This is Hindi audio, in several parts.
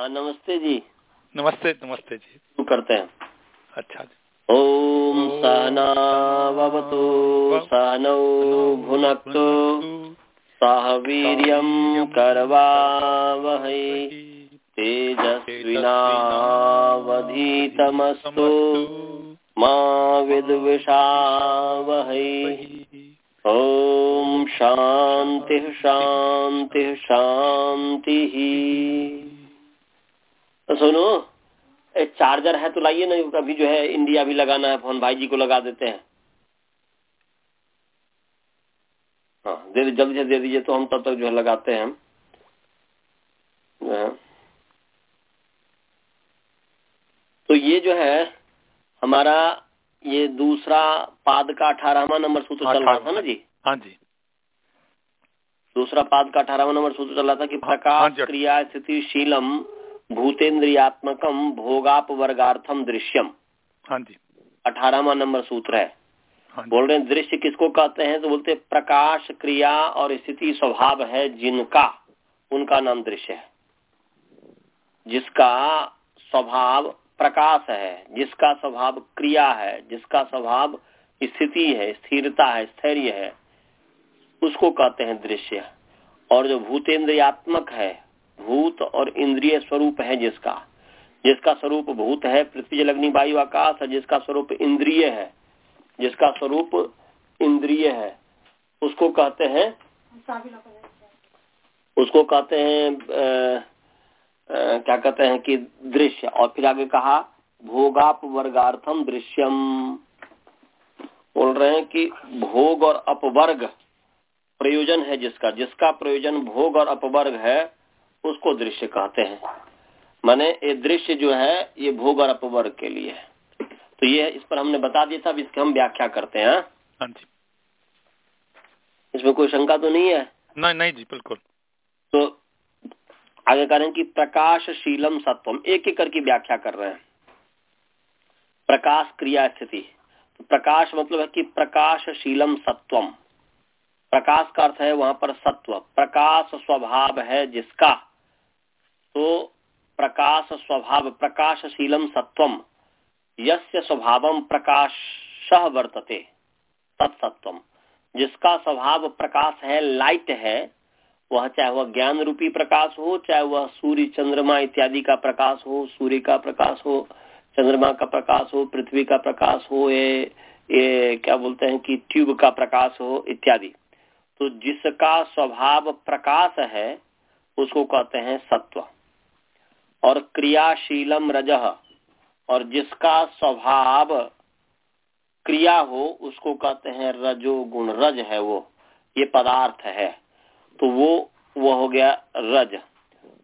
हाँ नमस्ते जी। नमस्ते नमस्ते जी। शुरू करते हैं। अच्छा जी। ॐ सहनावतु सहनौ भुनक्तु सह वीर वीर्यं करवावहै। तेजस्विनावधीतमस्तु मा विद्विषावहै। ॐ शान्तिः शान्तिः। शान्तिः। तो सुनो एक चार्जर है तो लाइए ना अभी जो है इंडिया भी लगाना है फ़ोन भाई जी को लगा देते हैं। हाँ दे जल्दी से दे दीजिए तो हम तब तक जो है लगाते हैं तो ये जो है हमारा ये दूसरा पाद का अठारहवा नंबर सूत्र चल रहा था ना जी? हाँ जी। दूसरा पाद का अठारहवा नंबर सूत्र चल रहा था कि हाँ प्रकाश क्रिया स्थिति शीलम भूतेन्द्रियात्मकम भोगाप वर्गार्थम दृश्यम। हाँ जी। अठारहवा नंबर सूत्र है। हाँ बोल रहे हैं दृश्य किसको कहते हैं? तो बोलते प्रकाश क्रिया और स्थिति स्वभाव है जिनका। उनका नाम दृश्य है। जिसका स्वभाव प्रकाश है जिसका स्वभाव क्रिया है जिसका स्वभाव स्थिति है स्थिरता है स्थैर्य है उसको कहते हैं दृश्य। और जो भूतेन्द्रियात्मक है भूत और इंद्रिय स्वरूप है जिसका। जिसका स्वरूप भूत है, पृथ्वी जल अग्नि वायु, आकाश है जिसका स्वरूप इंद्रिय है। जिसका स्वरूप इंद्रिय है। उसको कहते हैं, उसको कहते हैं क्या कहते हैं कि दृश्य। और फिर आगे कहा, भोगाप वर्गार्थम दृश्यम। बोल रहे हैं कि भोग और अपवर्ग प्रयोजन है जिसका। जिसका प्रयोजन भोग और अपवर्ग है उसको दृश्य कहते हैं। माने ये दृश्य जो है ये भोग और अपवर्ग के लिए है। तो ये इस पर हमने बता दिया था अब इसकी हम व्याख्या करते हैं हाँ? हाँ जी। इसमें कोई शंका तो नहीं है? नहीं नहीं जी बिल्कुल। तो आगे करें कि प्रकाशशीलम सत्वम एक एक करके व्याख्या कर रहे हैं। प्रकाश क्रिया स्थिति। तो प्रकाश मतलब है कि प्रकाशशीलम सत्वम। प्रकाश का अर्थ है वहाँ पर सत्व। प्रकाश स्वभाव है जिसका। तो प्रकाश स्वभाव प्रकाशशीलम सत्वम यस्य स्वभावम प्रकाश वर्तते तत्सत्वम जिसका स्वभाव प्रकाश है लाइट है, वह चाहे वह ज्ञान रूपी प्रकाश हो, चाहे वह सूर्य, चंद्रमा इत्यादि का प्रकाश हो, सूर्य का प्रकाश हो, चंद्रमा का प्रकाश हो, पृथ्वी का प्रकाश हो, ये ये क्या बोलते हैं कि ट्यूब का प्रकाश हो, इत्यादि। तो जिसका स्वभाव प्रकाश है, उसको कहते हैं सत्व। और क्रियाशीलम रज, और जिसका स्वभाव क्रिया हो, उसको कहते हैं रजो गुण, रज है वो, ये पदार्थ है। तो वो वो हो गया रज।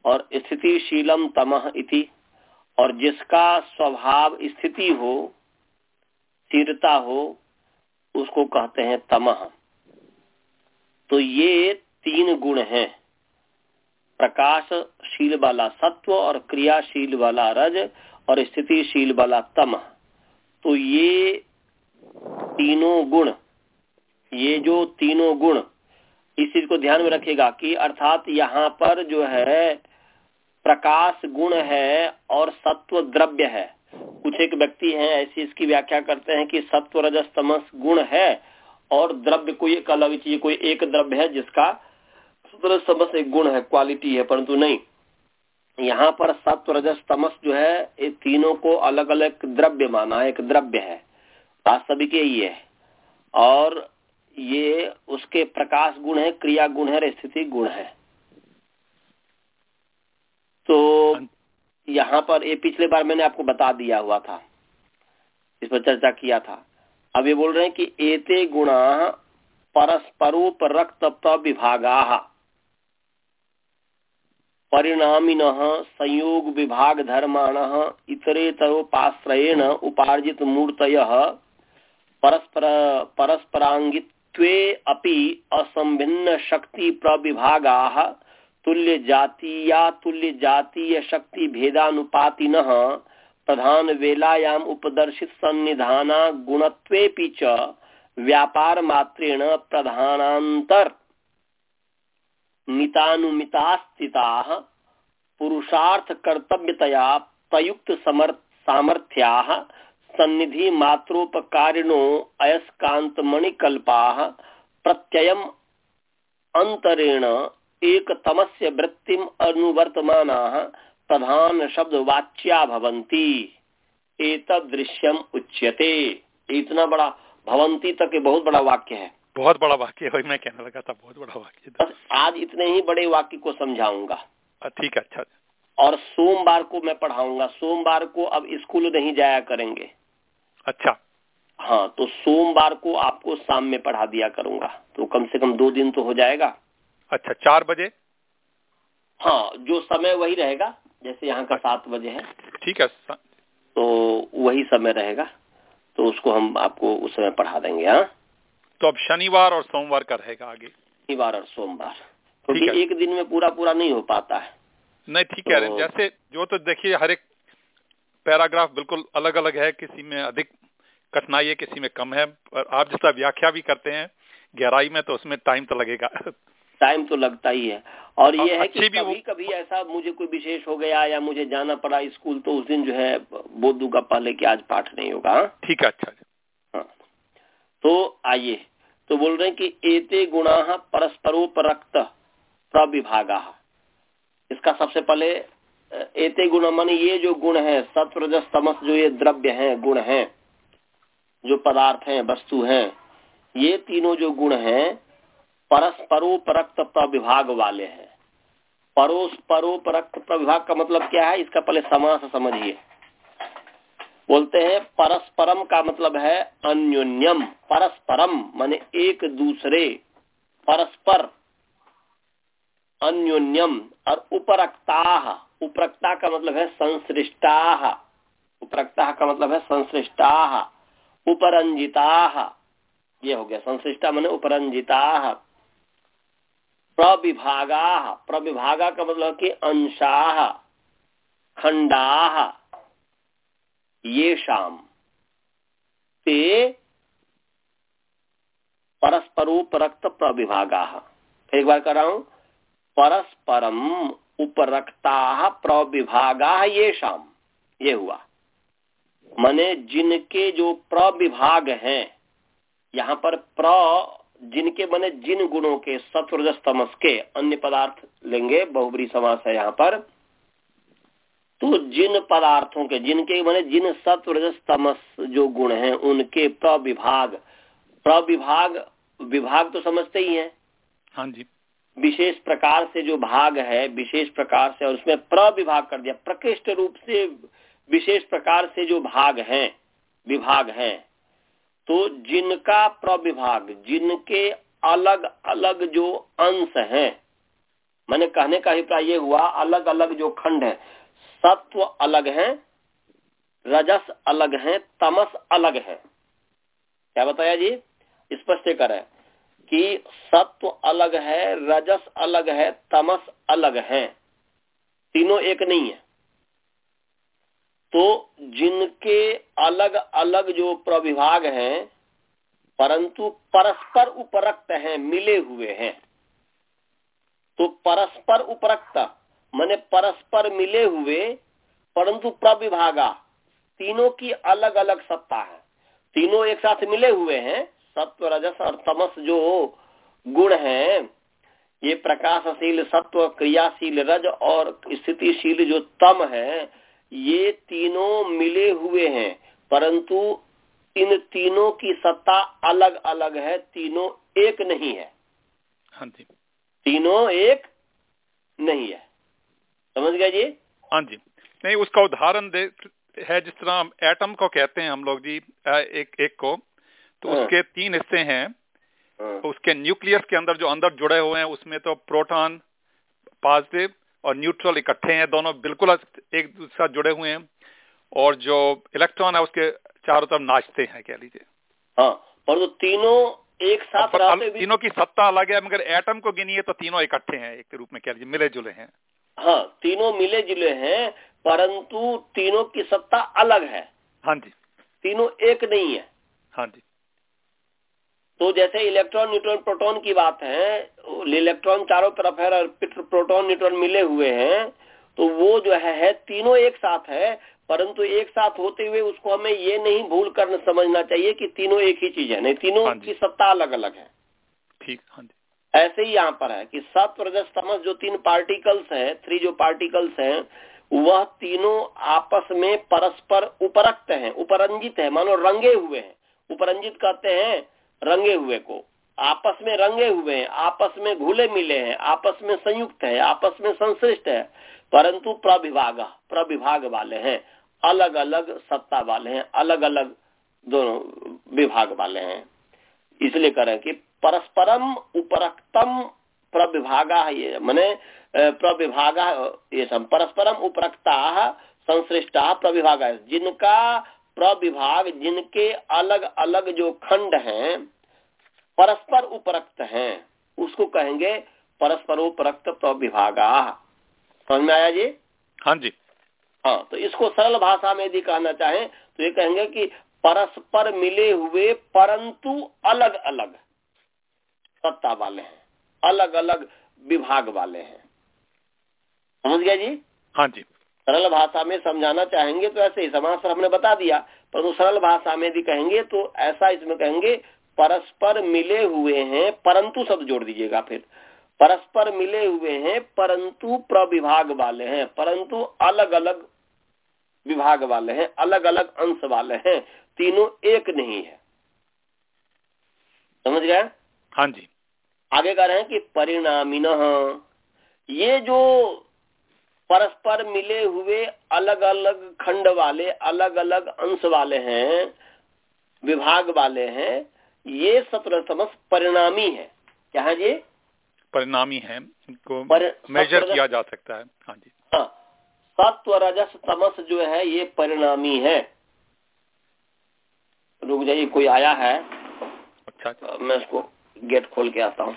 और स्थितिशीलम तमह इति, और जिसका स्वभाव स्थिति हो, स्थिरता हो, उसको कहते हैं तमह तो ये तीन गुण हैं। प्रकाशशील वाला सत्व और क्रियाशील वाला रज और स्थितिशील वाला तम। तो ये तीनों गुण, ये जो तीनों गुण, इस चीज़ को ध्यान में रखिएगा कि अर्थात यहाँ पर जो है, प्रकाश गुण है और सत्व द्रव्य है। कुछ एक व्यक्ति हैं, ऐसी इसकी व्याख्या करते हैं कि सत्व रजस तमस गुण है और द्रव्य कोई एक अलग चीज़, कोई एक द्रव्य है जिसका सत्व तमस एक गुण है क्वालिटी है, परंतु नहीं। यहाँ पर सत्व, रजस, तमस जो है, ये तीनों को अलग अलग द्रव्य माना है एक द्रव्य है। वास्तविक यही है और ये उसके प्रकाश गुण है, क्रिया गुण है स्थिति गुण है। तो यहाँ पर ये पिछले बार मैंने आपको बता दिया हुआ था। इस पर चर्चा किया था। अब ये बोल रहे हैं कि एते गुणा परस्परोपरक्त विभागा। परिणामिन संयोग विभाग धर्माण इतरेतरोपाश्रयेण उपार्जित मूर्तय परस्पर परस्परांगित्वे अपि असंभिन्न शक्ति प्रविभागा तुल्य जातीया तुल्य जातीय शक्ति भेदानुपातिन प्रधान वेलायाम उपदर्शित सन्निधाना गुणत्वेपि च व्यापार मात्रेण प्रधानांतर मितानुमिता स्थिता पुरुषार्थ कर्तव्यतया प्रयुक्त समर्थ, सामर्थ्या, सन्निधि मात्रोपकारिणो अयस्कांत मणिकल्पा प्रत्ययम अंतरेण एक तमस्य वृत्तिम अनुवर्तमाना प्रधान शब्द वाच्या भवंती उच्यते। इतना बड़ा भवंती तक बहुत बड़ा वाक्य है। बहुत बड़ा वाक्य है मैं कहने लगा था बहुत बड़ा वाक्य बस आज इतने ही बड़े वाक्य को समझाऊँगा। ठीक है अच्छा। और सोमवार को मैं पढ़ाऊँगा। सोमवार को अब स्कूल नहीं जाया करेंगे। अच्छा। हाँ तो सोमवार को आपको शाम में पढ़ा दिया करूँगा। तो कम से कम दो दिन तो हो जाएगा। अच्छा चार बजे? हाँ जो समय वही रहेगा जैसे यहाँ का सात बजे है। ठीक है तो वही समय रहेगा। तो उसको हम आपको उस समय पढ़ा देंगे हाँ? तो अब शनिवार और सोमवार का रहेगा आगे। शनिवार और सोमवार। क्योंकि तो एक दिन में पूरा पूरा नहीं हो पाता है। नहीं ठीक है। तो, जैसे जो तो देखिए हर एक पैराग्राफ बिल्कुल अलग अलग है। किसी में अधिक कठिनाई है किसी में कम है। और आप जिस व्याख्या भी करते हैं गहराई में तो उसमें टाइम तो लगेगा। टाइम तो लगता ही है। और ये है कि कभी कभी ऐसा मुझे कोई विशेष हो गया या मुझे जाना पड़ा स्कूल तो उस दिन जो है बोधू दूँगा पहले कि आज पाठ नहीं होगा हाँ? ठीक है अच्छा। हाँ। तो आइए तो बोल रहे हैं कि एते गुणा परस्परोपरक्त प्रविभागा इसका सबसे पहले, एते गुण मन ये जो गुण है सत्व तमस जो ये द्रव्य हैं, गुण हैं, जो पदार्थ हैं, वस्तु हैं, ये तीनों जो गुण हैं, परस्परोपरक्त प्रविभाग वाले हैं। परोस्परोपरक्त प्रविभाग का मतलब क्या है? इसका पहले समास समझिए। बोलते हैं परस्परम का मतलब है अन्योन्यम, परस्परम माने एक दूसरे, परस्पर, अन्योन्यम और उपरक्ता। उपरक्ता का मतलब है संश्रिष्टा उपरक्ता का मतलब है संश्रिष्टा उपरंजिता, ये हो गया संश्रिष्टा मैंने उपरंजिता। प्रविभागा प्रविभागा का मतलब कि अंशाह खंडा। ये शाम ते परस्परोपरक्त प्रविभागा एक बार कर रहा हूँ, परस्परम उपरक्ता प्रविभागा ये शाम, ये हुआ। माने जिनके जो प्रविभाग हैं, यहाँ पर प्र जिनके बने जिन गुणों के सत्वरजस तमस के अन्य पदार्थ लेंगे, बहुबरी समास है यहाँ पर। तो जिन पदार्थों के जिनके मैंने जिन सत्वरजस तमस जो गुण हैं उनके प्रविभाग। प्रविभाग विभाग तो समझते ही हैं। हाँ जी। विशेष प्रकार से जो भाग है विशेष प्रकार से और उसमें प्रविभाग कर दिया। प्रकृष्ट रूप से विशेष प्रकार से जो भाग हैं विभाग हैं तो जिनका प्रविभाग जिनके अलग अलग जो अंश हैं मैंने कहने का अभिप्राय ये हुआ अलग अलग जो खंड है सत्व अलग है, रजस अलग है, तमस अलग है। क्या बताया जी? स्पष्ट करें कि सत्व अलग है, रजस अलग है, तमस अलग है। तीनों एक नहीं है। तो जिनके अलग अलग जो प्रविभाग हैं, परंतु परस्पर उपरक्त हैं, मिले हुए हैं। तो परस्पर उपरक्त मैंने परस्पर मिले हुए परंतु प्रविभागा। तीनों की अलग अलग सत्ता है। तीनों एक साथ मिले हुए हैं। सत्व रजस और तमस जो गुण हैं ये प्रकाशशील सत्व क्रियाशील रज और स्थितिशील जो तम है ये तीनों मिले हुए हैं। परंतु इन तीनों की सत्ता अलग अलग है तीनों एक नहीं है। हाँ तीनों एक नहीं है। समझ गया जी? हाँ जी। नहीं उसका उदाहरण दे है जिस तरह एटम को कहते हैं हम लोग जी एक एक को तो हाँ। उसके तीन हिस्से हैं। हाँ। उसके न्यूक्लियस के अंदर जो अंदर जुड़े हुए हैं उसमें तो प्रोटॉन पॉजिटिव और न्यूट्रल इकट्ठे हैं दोनों बिल्कुल एक दूसरे जुड़े हुए हैं और जो इलेक्ट्रॉन है उसके चारों तरफ़ नाचते हैं कह लीजिए। हाँ और तो तीनों एक साथ तीनों की सत्ता अलग है मगर एटम को गिनिए तो तीनों इकट्ठे हैं एक रूप में कह लीजिए मिले जुले हैं। हाँ तीनों मिले जुले हैं परंतु तीनों की सत्ता अलग है। हाँ जी। तीनों एक नहीं है। हाँ जी। तो जैसे इलेक्ट्रॉन न्यूट्रॉन प्रोटॉन की बात है इलेक्ट्रॉन चारों तरफ़ है और प्रोटॉन न्यूट्रॉन मिले हुए हैं तो वो जो है, है तीनों एक साथ है परंतु एक साथ होते हुए उसको हमें ये नहीं भूल कर समझना चाहिए कि तीनों एक ही चीज़ है। नहीं तीनों हाँ की सत्ता अलग अलग है। ठीक हाँ ऐसे ही यहाँ पर है कि सत्व रजस तमस जो तीन पार्टिकल्स हैं थ्री जो पार्टिकल्स हैं, वह तीनों आपस में परस्पर उपरक्त हैं, उपरंजित है, मानो रंगे हुए हैं। उपरंजित कहते हैं रंगे हुए को। आपस में रंगे हुए हैं, आपस में घुले मिले हैं, आपस में संयुक्त है, आपस में संश्लिष्ट है, परंतु प्रविभाग प्रविभाग वाले हैं। अलग अलग सत्ता वाले हैं अलग अलग दोनों विभाग वाले हैं। इसलिए करें कि परस्परम उपरक्तम प्रविभागा ये मैंने प्रविभागा ये सब परस्परम उपरक्ता संश्रेष्टा प्रविभागा। जिनका प्रविभाग जिनके अलग अलग जो खंड हैं परस्पर उपरक्त हैं उसको कहेंगे परस्पर उपरक्त प्रविभागा। समझ में आया जी? हाँ जी। हाँ तो इसको सरल भाषा में यदि कहना चाहें तो ये कहेंगे कि परस्पर मिले हुए परंतु अलग अलग सत्ता वाले हैं अलग अलग विभाग वाले हैं। समझ गया जी? हाँ जी। सरल भाषा में समझाना चाहेंगे तो ऐसे ही समाज हमने बता दिया परंतु सरल भाषा में यदि कहेंगे तो ऐसा इसमें कहेंगे परस्पर मिले हुए हैं परंतु शब्द जोड़ दीजिएगा फिर। परस्पर मिले हुए हैं परंतु प्रविभाग वाले हैं परंतु अलग अलग विभाग वाले हैं अलग अलग अंश वाले हैं तीनों एक नहीं है। समझ गए? हाँ जी। आगे कह रहे हैं कि परिणामी ये जो परस्पर मिले हुए अलग अलग खंड वाले अलग अलग अंश वाले हैं विभाग वाले हैं ये सत्र परिणामी है। क्या है ये परिणामी है इनको पर, मेजर किया जा सकता है। हाँ जी। हाँ सत्व रजस तमस जो है ये परिणामी है। रुक जाइए कोई आया है? अच्छा, अच्छा। मैं उसको गेट खोल के आता हूँ।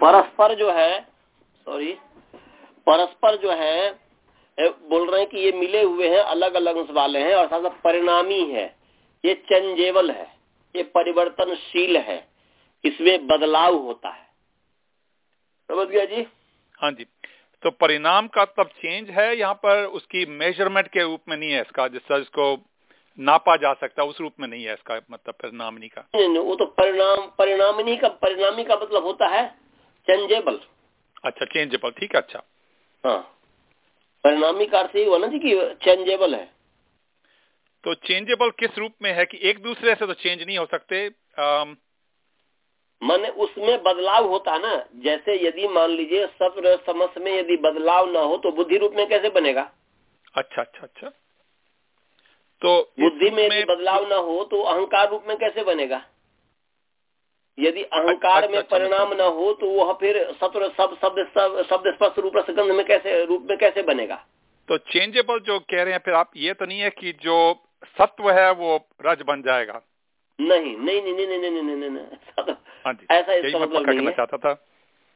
परस्पर जो है सॉरी परस्पर जो है बोल रहे हैं कि ये मिले हुए हैं अलग अलग वाले हैं और साथ साथ परिणामी है। ये चंजेबल है। ये परिवर्तनशील है इसमें बदलाव होता है। समझ गया जी? हाँ जी। तो परिणाम का तब चेंज है यहाँ पर उसकी मेज़रमेंट के रूप में नहीं है इसका जिससे इसको नापा जा सकता उस रूप में नहीं है इसका मतलब परिणामी का। नहीं, नहीं वो तो परिणाम परिणामी का परिणामी का मतलब होता है चेंजेबल अच्छा चेंजेबल ठीक है अच्छा। हाँ। परिणामी का अर्थ ही हुआ ना जी की चेंजेबल है। तो चेंजेबल किस रूप में है कि एक दूसरे से तो चेंज नहीं हो सकते? मन उसमें बदलाव होता ना जैसे यदि मान लीजिए सत्र समस में यदि बदलाव ना हो तो बुद्धि रूप में कैसे बनेगा? अच्छा अच्छा अच्छा। तो बुद्धि में यदि बदलाव ना हो तो अहंकार रूप में कैसे बनेगा? यदि अहंकार अच्छा, में अच्छा, परिणाम अच्छा। न हो तो वह फिर सत्र सब शब्द शब्द स्पर्श रूप में कैसे रूप में कैसे बनेगा? तो चेंजेबल जो कह रहे हैं फिर आप ये तो नहीं है कि जो सत्व है वो रज बन जाएगा। नहीं नहीं नहीं नहीं नहीं नहीं नहीं नहीं हाँ ऐसा इसका मतलब नहीं है। चाहता था?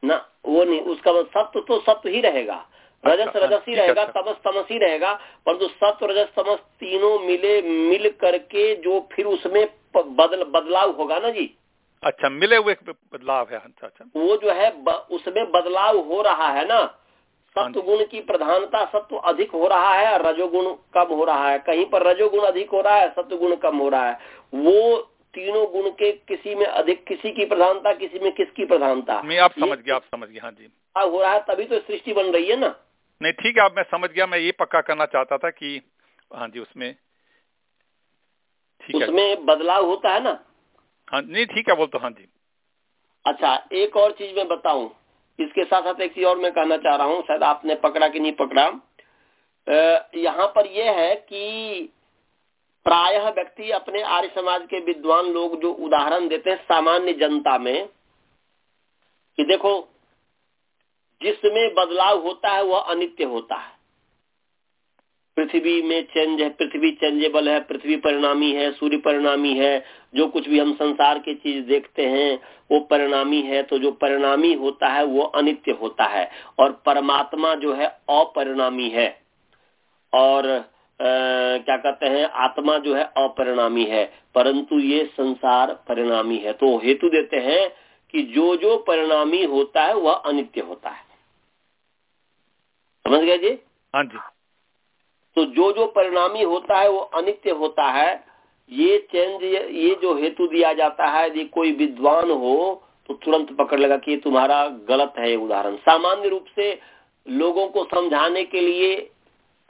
ना वो नहीं उसका मतलब सत्व तो सत्व ही रहेगा। रजस अच्छा, रजस ही रहेगा अच्छा। तमस तमस ही रहेगा परंतु सत्व रजस तमस तीनों मिले मिल करके जो फिर उसमें बदल बदलाव होगा ना जी? अच्छा मिले हुए बदलाव है अच्छा अच्छा। वो जो है उसमें बदलाव हो रहा है ना? सत्व गुण की प्रधानता सत्व अधिक हो रहा है और रजोगुण कम हो रहा है। कहीं पर रजोगुण अधिक हो रहा है सत्व गुण कम हो रहा है। वो तीनों गुण के किसी में अधिक किसी की प्रधानता किसी में किसकी प्रधानता? मैं आप समझ गया आप समझ गया हाँ जी। हो रहा है तभी तो सृष्टि बन रही है ना। नहीं ठीक है आप मैं समझ गया मैं ये पक्का करना चाहता था कि हाँ जी उसमें ठीक उसमें है बदलाव होता है ना? हाँ नहीं ठीक है बोल तो हाँ जी। अच्छा एक और चीज़ मैं बताऊँ। इसके साथ साथ एक चीज़ और मैं कहना चाह रहा हूँ, शायद आपने पकड़ा कि नहीं पकड़ा। यहाँ पर यह है कि प्रायः व्यक्ति अपने आर्य समाज के विद्वान लोग जो उदाहरण देते हैं सामान्य जनता में, कि देखो, जिसमें बदलाव होता है, वह अनित्य होता है। पृथ्वी में चेंज है पृथ्वी चेंजेबल है पृथ्वी परिणामी है सूर्य परिणामी है जो कुछ भी हम संसार की चीज़ देखते हैं वो परिणामी है तो जो परिणामी होता है वो अनित्य होता है। और परमात्मा जो है अपरिणामी है। और आ, क्या कहते हैं आत्मा जो है अपरिणामी है। परंतु ये संसार परिणामी है। तो हेतु देते हैं कि जो जो परिणामी होता है वह अनित्य होता है। समझ गए जी? हाँ जी। तो जो जो परिणामी होता है वो अनित्य होता है। ये चेंज ये जो हेतु दिया जाता है यदि कोई विद्वान हो तो तुरंत पकड़ लेगा कि तुम्हारा गलत है उदाहरण। सामान्य रूप से लोगों को समझाने के लिए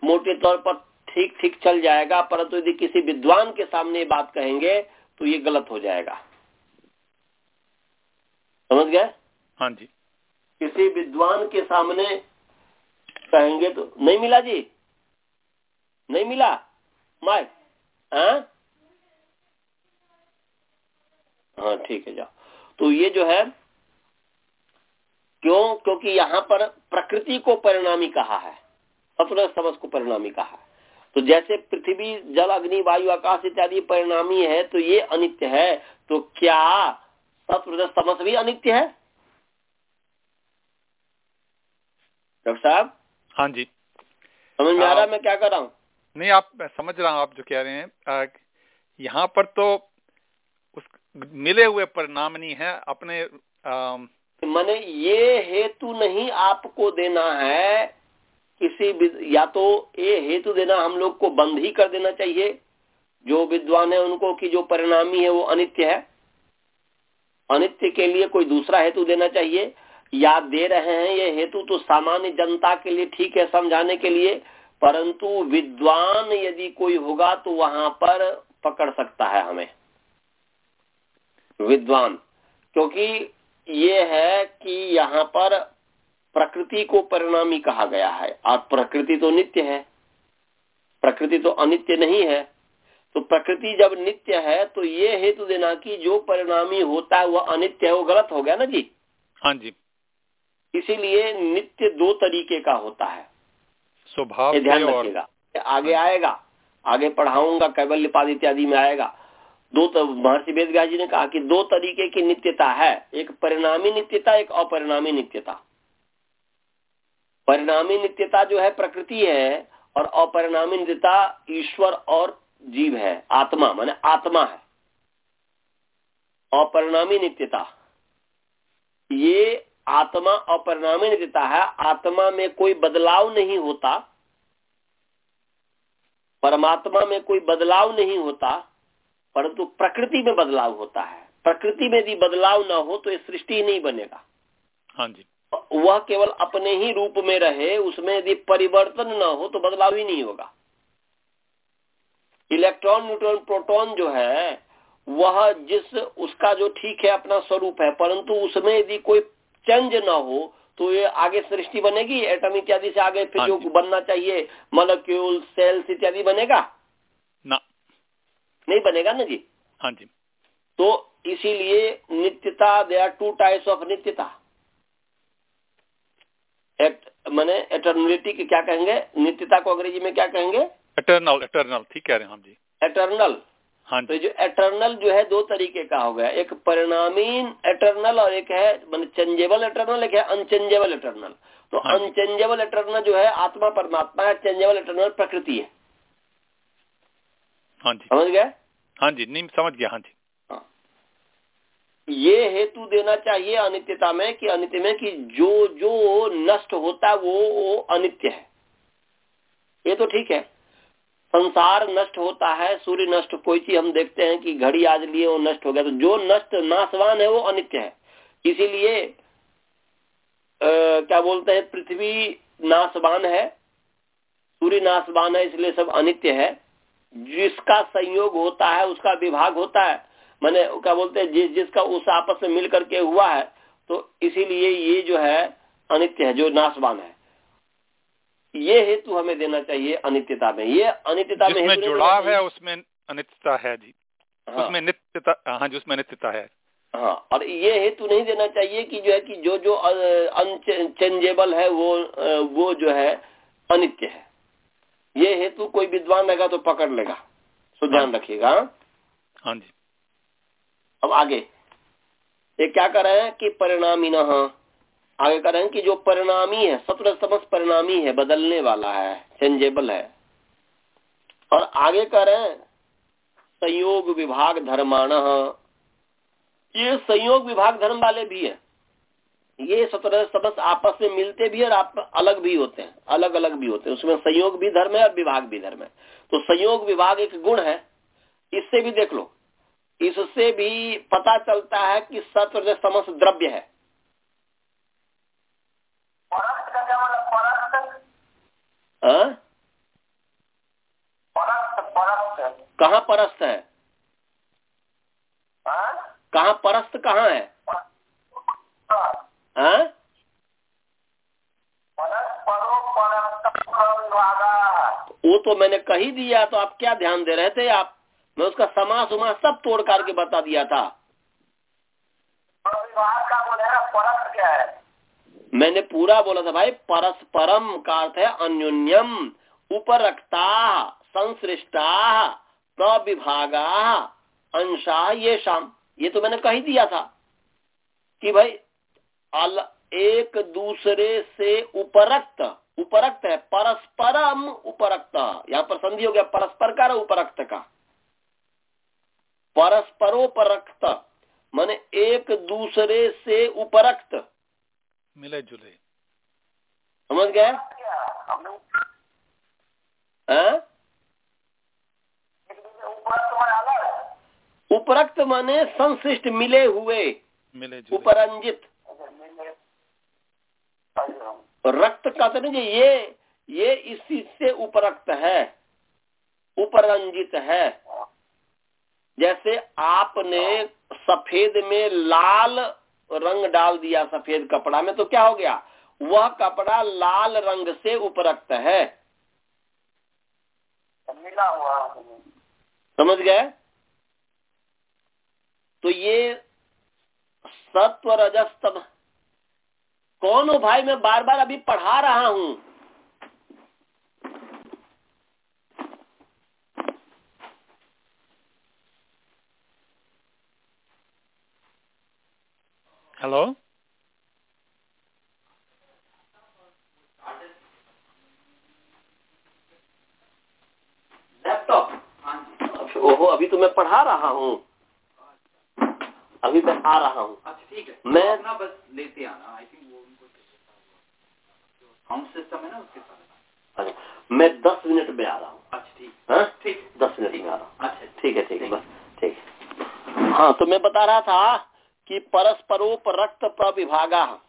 मोटे तौर पर ठीक ठीक चल जाएगा परंतु यदि किसी विद्वान के सामने बात कहेंगे तो ये गलत हो जाएगा। समझ गए? हाँ जी। किसी विद्वान के सामने कहेंगे तो नहीं मिला जी? नहीं मिला। माइक हाँ? हाँ ठीक है जाओ। तो ये जो है क्यों? क्योंकि यहाँ पर प्रकृति को परिणामी कहा है। सत्र समझ को परिणामी कहा है। तो जैसे पृथ्वी जल अग्नि वायु आकाश इत्यादि परिणामी है तो ये अनित्य है। तो क्या समझ भी अनित्य है? डॉक्टर साहब? हाँ जी। समझ में आ रहा है। मैं क्या कर रहा हूँ? नहीं, आप, मैं समझ रहा हूँ आप जो कह रहे हैं। यहाँ पर तो उस, मिले हुए परिणाम नहीं है अपने मैंने ये हेतु नहीं आपको देना है किसी या तो ये हेतु देना हम लोग को बंद ही कर देना चाहिए। जो विद्वान है उनको कि जो परिणामी है वो अनित्य है। अनित्य के लिए कोई दूसरा हेतु देना चाहिए। या दे रहे हैं ये हेतु तो सामान्य जनता के लिए ठीक है, समझाने के लिए। परंतु विद्वान यदि कोई होगा तो वहाँ पर पकड़ सकता है हमें। विद्वान क्योंकि ये है कि यहाँ पर प्रकृति को परिणामी कहा गया है। और प्रकृति तो नित्य है। प्रकृति तो अनित्य नहीं है। तो प्रकृति जब नित्य है तो ये हेतु देना कि जो परिणामी होता है वह अनित्य है वो गलत हो गया ना जी? हाँ जी। इसीलिए नित्य दो तरीके का होता है। स्वभाव ध्यान रखिएगा। आगे आएगा आगे पढ़ाऊँगा कैबल्य पाद इत्यादि में आएगा। दो तो महर्षि वेद जी ने कहा कि दो तरीके की नित्यता है। एक परिणामी नित्यता एक अपरिणामी नित्यता। परिणामी नित्यता जो है प्रकृति है और अपरिणामी नित्यता ईश्वर और जीव है आत्मा माने आत्मा है। अपरिणामी नित्यता। ये आत्मा अपरिणामी नित्यता है आत्मा में कोई बदलाव नहीं होता परमात्मा में कोई बदलाव नहीं होता परंतु प्रकृति में बदलाव होता है। प्रकृति में यदि बदलाव न हो तो ये सृष्टि नहीं बनेगा। हाँ जी। वह केवल अपने ही रूप में रहे उसमें यदि परिवर्तन न हो तो बदलाव ही नहीं होगा। इलेक्ट्रॉन न्यूट्रॉन प्रोटॉन जो है वह जिस उसका जो ठीक है अपना स्वरूप है परंतु उसमें यदि कोई चेंज ना हो तो ये आगे सृष्टि बनेगी एटम इत्यादि से आगे फिर हाँ जो बनना चाहिए मॉलिक्यूल सेल्स इत्यादि बनेगा? ना। नहीं बनेगा ना जी? हाँ जी। तो इसीलिए नित्यता they are two types of नित्यता। एट मैंने एटर्नलिटी की क्या कहेंगे? नित्यता को अंग्रेज़ी में क्या कहेंगे? एटर्नल एटर्नल ठीक कह रहे हैं हम जी। एटर्नल हाँ तो जो। एटर्नल जो है दो तरीके का हो गया। एक परिणामी एटर्नल और एक है चेंजेबल एटर्नल एक है अनचेंजेबल एटर्नल तो हाँ अनचेंजेबल एटर्नल जो है आत्मा परमात्मा है चेंजेबल एटर्नल प्रकृति है। हाँ जी। समझ गए? हाँ जी नहीं समझ गया हाँ जी। हाँ। ये हेतु देना चाहिए अनित्यता में कि अनित्य में कि जो जो नष्ट होता है वो, वो अनित्य है। ये तो ठीक है। संसार नष्ट होता है, सूर्य नष्ट, कोई चीज़ हम देखते हैं कि घड़ी आज लिए वो नष्ट हो गया तो जो नष्ट नाशवान है वो अनित्य है। इसीलिए क्या बोलते हैं, पृथ्वी नाशवान है, सूर्य नाशवान है, इसलिए सब अनित्य है। जिसका संयोग होता है, उसका विभाग होता है। मैंने क्या बोलते हैं, जिस, जिसका उस आपस में मिल करके हुआ है तो इसीलिए ये जो है, अनित्य है, जो नाशवान है। ये हेतु हमें देना चाहिए अनित्यता में। ये अनित्यता में जुड़ाव है उसमें अनित्यता है जी। हाँ। उसमें नित्यता हाँ जी उसमें नित्यता है। हाँ और ये हेतु नहीं देना चाहिए कि जो है कि जो जो अनचेंजेबल है वो वो जो है अनित्य है। ये हेतु कोई विद्वान रहेगा तो पकड़ लेगा। तो ध्यान हाँ। रखिएगा हाँ। जी। अब आगे। ये क्या कर रहे हैं कि परिणामी न आगे कर रहे हैं कि जो परिणामी है, सत्र परिणामी है, बदलने वाला है चेंजेबल है। और आगे कह रहे हैं, संयोग विभाग धर्मान ये संयोग विभाग धर्म वाले भी है। ये सत्रह सबस आपस में मिलते भी और आप अलग भी होते हैं अलग अलग भी होते हैं। उसमें संयोग भी धर्म है और विभाग भी धर्म है। तो संयोग विभाग एक गुण है, इससे भी देख लो। इससे भी पता चलता है कि सत्र समस्त द्रव्य है। कहा परस्त है? कहा परस्त कहाँ है? हाँ? वो तो मैंने कही दिया तो आप क्या ध्यान दे रहे थे आप? मैं उसका समास उमास सब तोड़ करके बता दिया था। परस्त क्या है? मैंने पूरा बोला था भाई परस्परम का अर्थ है अन्योन्यम, उपरक्ता संश्रिष्टा प्रविभागा, अंशा, ये शाम। ये तो मैंने कही दिया था कि भाई, अल एक दूसरे से उपरक्त उपरक्त है, परस्परम उपरक्त। यहाँ पर संधि हो गया, परस्पर का उपरक्त का। परस्परोपरक्त, माने एक दूसरे से उपरक्त। मिले जुले। समझ गए? उपरक्त माने संश्लिष्ट मिले हुए। मिले उपरंजित। रक्त कहते नहीं ये ये इसी से उपरक्त है। उपरंजित है। जैसे आपने सफ़ेद में लाल रंग डाल दिया सफ़ेद कपड़ा में तो क्या हो गया? वह कपड़ा लाल रंग से उपरक्त है। मिला हुआ समझ गए? तो ये सत्व रजस्तम कौन हो भाई? मैं बार बार अभी पढ़ा रहा हूँ। हेलो लैपटॉप ओहो अभी तो मैं पढ़ा रहा हूँ। अभी मैं आ रहा हूँ। अच्छा मैं अपना बस लेते आना आई थिंक वो उनको साउंड सिस्टम है ना उसके साथ। अच्छा मैं दस मिनट में आ रहा हूँ। अच्छा ठीक। हाँ? ठीक। दस मिनट में आ रहा हूँ। अच्छा ठीक है ठीक है बस ठीक है। हाँ तो मैं बता रहा था कि परस्परोपरक्त प्रविभागा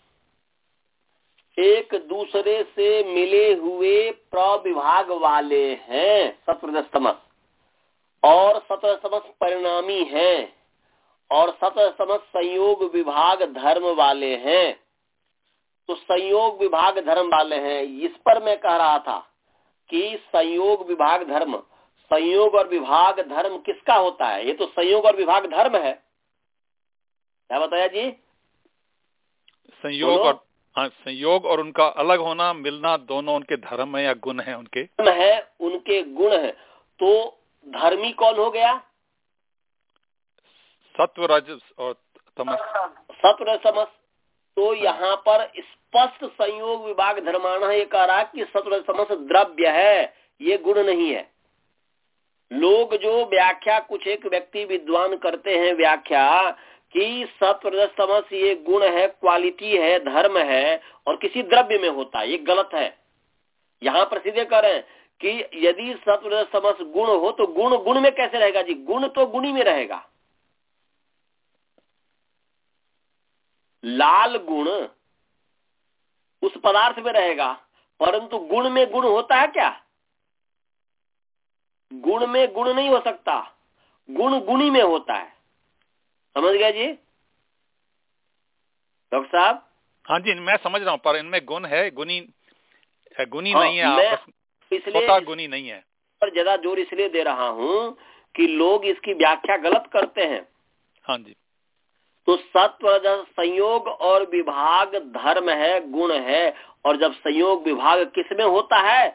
एक दूसरे से मिले हुए प्रविभाग वाले हैं सत्रदस्तमस और सत्रदस्तमस परिणामी हैं और सत्रदस्तमस संयोग विभाग धर्म वाले हैं। तो संयोग विभाग धर्म वाले हैं, इस पर मैं कह रहा था कि संयोग विभाग धर्म, संयोग और विभाग धर्म किसका होता है? ये तो संयोग और विभाग धर्म है। क्या बताया जी? संयोग और हाँ संयोग और उनका अलग होना मिलना दोनों उनके धर्म है या गुण है उनके? है उनके गुण है। तो धर्मी कौन हो गया? सत्व रज और तमस। सत्व समस तो यहाँ पर स्पष्ट संयोग विभाग धर्माना ये कह रहा कि सत्व समस द्रव्य है ये गुण नहीं है। लोग जो व्याख्या कुछ एक व्यक्ति विद्वान करते हैं व्याख्या कि सत्व समस ये गुण है क्वालिटी है, धर्म है और किसी द्रव्य में होता है, ये गलत है। यहाँ पर सीधे कह रहे हैं कि यदि सत्व समस गुण हो तो गुण गुण में कैसे रहेगा जी? गुण तो गुणी में रहेगा। लाल गुण उस पदार्थ में रहेगा, परंतु गुण में गुण होता है क्या? गुण में गुण नहीं हो सकता। गुण गुणी में होता है। समझ गया जी? डॉक्टर साहब? हाँ जी मैं समझ रहा हूँ पर इनमें गुण है गुनी गुनी हाँ, नहीं है इसलिए गुनी नहीं है। पर ज़्यादा ज़ोर इसलिए दे रहा हूँ कि लोग इसकी व्याख्या गलत करते हैं। हाँ जी। तो सत्व संयोग और विभाग धर्म है गुण है और जब संयोग विभाग किसमें होता है?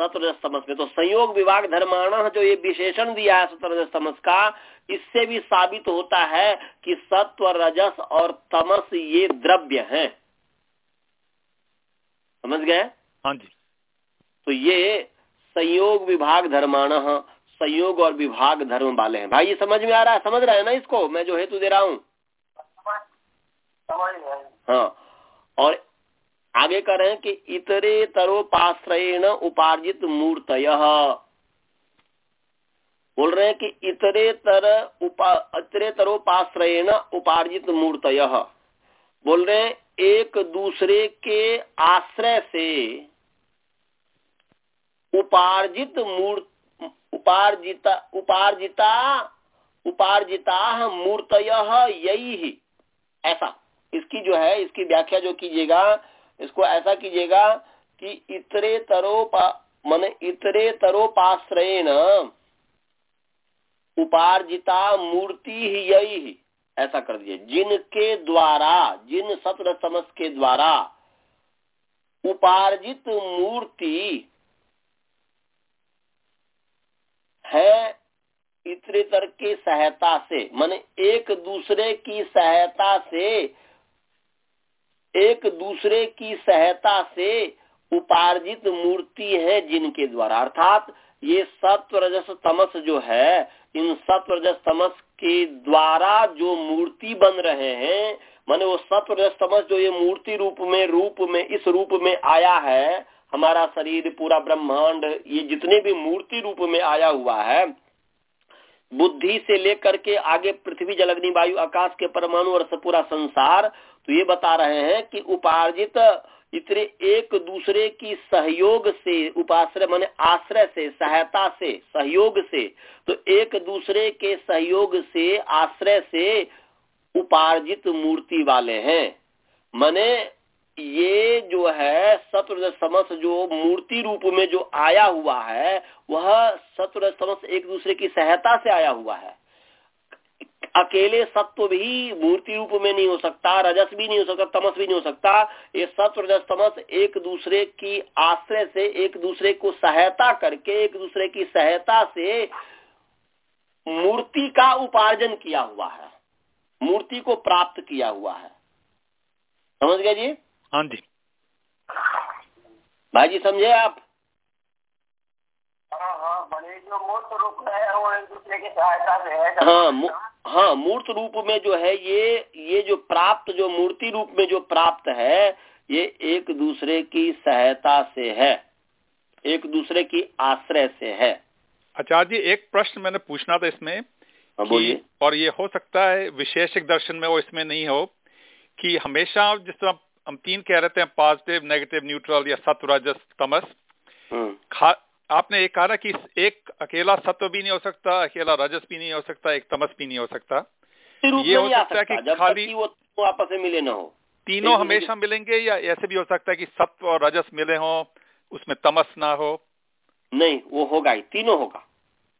सत्र तमस में तो संयोग विभाग धर्माण जो ये विशेषण दिया है सत्र तमस का इससे भी साबित होता है कि सत्व रजस और तमस ये द्रव्य हैं। समझ गए? हाँ जी। तो ये संयोग विभाग धर्माण संयोग और विभाग धर्म वाले हैं। भाई ये समझ में आ रहा है? समझ रहे हैं ना इसको? मैं जो हेतु दे रहा हूँ। हाँ। और आगे कर रहे हैं कि इतरे तरोपाश्रयण उपार्जित मूर्त बोल रहे हैं कि इतरे तर उपा, इतरे तरोपाश्रयण उपार्जित मूर्त बोल रहे हैं एक दूसरे के आश्रय से उपार्जित मूर्त, उपार्जिता उपार्जिता उपार्जिता मूर्त यही ऐसा। इसकी जो है, इसकी व्याख्या जो कीजिएगा इसको ऐसा कीजिएगा कि इतरे तरो मन इतरे तरोपाश्रयन उपार्जिता मूर्ति ही यही ऐसा कर दीजिए। जिनके द्वारा, जिन सत्र समस के द्वारा उपार्जित मूर्ति है इतरे इतरेतर की सहायता से, मान एक दूसरे की सहायता से एक दूसरे की सहायता से उपार्जित मूर्ति है जिनके द्वारा। अर्थात ये सत्व रजस तमस जो है, इन सत्व रजस तमस के द्वारा जो मूर्ति बन रहे हैं, माने वो सत्व रजस तमस जो ये मूर्ति रूप में रूप में, इस रूप में आया है, हमारा शरीर पूरा ब्रह्मांड, ये जितने भी मूर्ति रूप में आया हुआ है, बुद्धि से लेकर के आगे पृथ्वी, जल, अग्नि, वायु, आकाश के परमाणु और पूरा संसार तो ये बता रहे हैं कि उपार्जित इतने एक दूसरे की सहयोग से, उपाश्रय माने आश्रय से, सहायता से, सहयोग से तो एक दूसरे के सहयोग से, आश्रय से उपार्जित मूर्ति वाले हैं। माने ये जो है सत्र समस जो मूर्ति रूप में जो आया हुआ है, वह सत्र समस एक दूसरे की सहायता से आया हुआ है। अकेले सत्व भी मूर्ति रूप में नहीं हो सकता रजस भी नहीं हो सकता तमस भी नहीं हो सकता। ये सत्व रजस तमस एक दूसरे की आश्रय से एक दूसरे को सहायता करके एक दूसरे की सहायता से मूर्ति का उपार्जन किया हुआ है। मूर्ति को प्राप्त किया हुआ है। समझ गए जी? हाँ जी। भाई जी समझे आप? हाँ हाँ जो मूर्त रूप है वो एक दूसरे की सहायता से है। हाँ हाँ मूर्त रूप में जो है ये ये जो प्राप्त जो मूर्ति रूप में जो प्राप्त है ये एक दूसरे की सहायता से है। एक दूसरे की आश्रय से है। आचार्य जी एक प्रश्न मैंने पूछना था इसमें हाँ, कि, और ये हो सकता है विशेषिक दर्शन में वो इसमें नहीं हो कि हमेशा जिस तरह हम तीन कह रहे थे पॉजिटिव नेगेटिव न्यूट्रल या सत्व रजस तमस हम्म। आपने एक कहा ना कि एक अकेला सत्व भी नहीं हो सकता अकेला रजस भी नहीं हो सकता एक तमस भी नहीं हो सकता। ये हो सकता है कि खाली वो तो आपस में मिले ना हो। तीनों हमेशा मिलेंगे या ऐसे भी हो सकता है कि सत्व और रजस मिले हो उसमें तमस ना हो? नहीं वो होगा ही। तीनों होगा।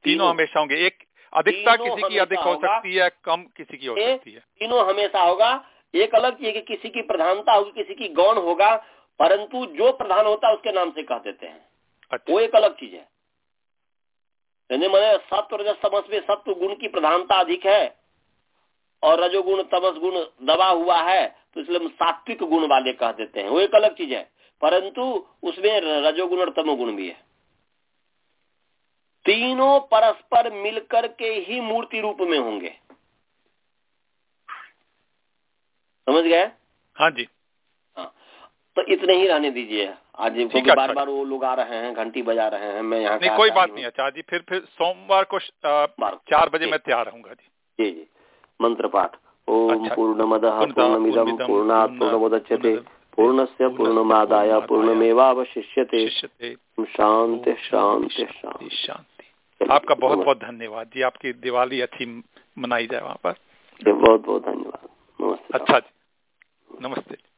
तीनों हमेशा होंगे। एक अधिकता किसी की अधिक हो सकती है कम किसी की हो सकती है। तीनों हमेशा होगा। एक अलग चीज़ कि किसी की प्रधानता होगी किसी की गौण होगा। परंतु जो प्रधान होता है उसके नाम से कह देते हैं। अच्छा। वो एक अलग चीज़ है। यानी मैंने सत्व रजस तमस में सत्व गुण की प्रधानता अधिक है और रजोगुण तमस गुण दबा हुआ है तो इसलिए हम सात्विक गुण वाले कह देते हैं। वो एक अलग चीज़ है परंतु उसमें रजोगुण और तमोगुण भी है। तीनों परस्पर मिलकर के ही मूर्ति रूप में होंगे। समझ गए? हाँ जी। हाँ तो इतने ही रहने दीजिए। आज क्योंकि बार बार वो लोग आ रहे हैं घंटी बजा रहे हैं मैं यहाँ नहीं कोई बात नहीं अच्छा जी फिर फिर सोमवार को चार बजे मैं तैयार रहूँगा जी। जी जी। मंत्र पाठ ओम अच्छा। पूर्णमद पूर्णमिदम पूर्णात् पूर्णमुदच्यते पूर्णस्य पूर्णमादाय पूर्णमेवावशिष्यते। शांति शांति शांति शांति आपका बहुत बहुत धन्यवाद जी आपकी दिवाली अच्छी मनाई जाए वहाँ पर। बहुत बहुत धन्यवाद। अच्छा जी। नमस्ते।